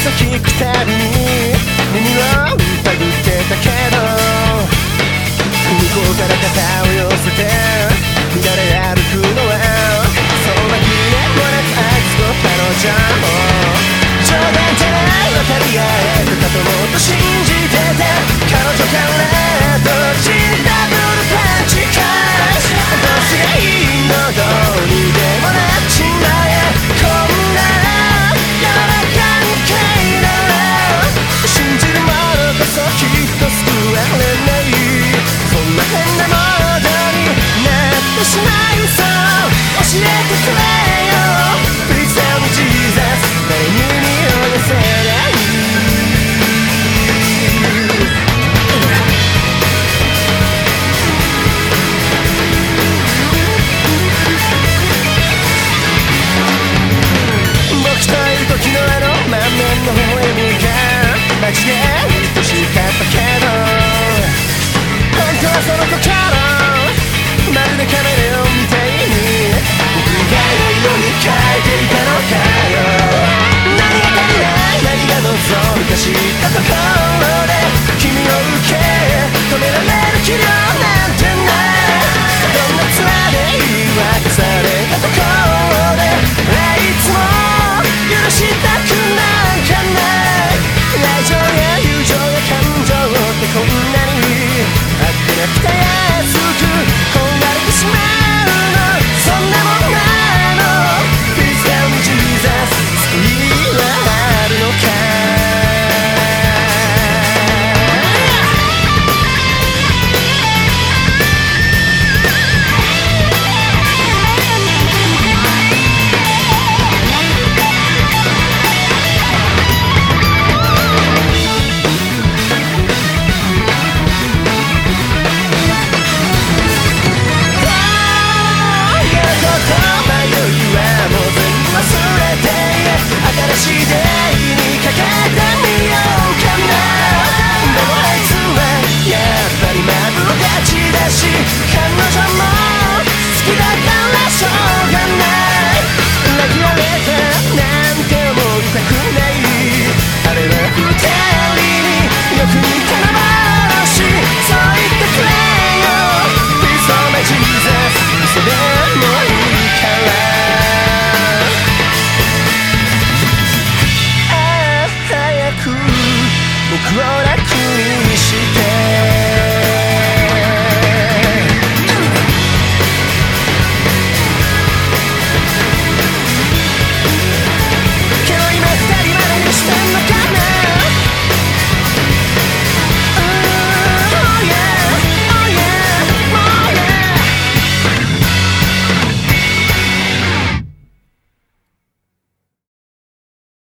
朝聞くたびに耳を疑ってたけど向こうから肩を寄せて乱れ歩くのは？そんなひねこれたあいつの彼女も冗談じゃない分かり合えてたともっと信じてた彼女からどっちだ yeah. Yeah.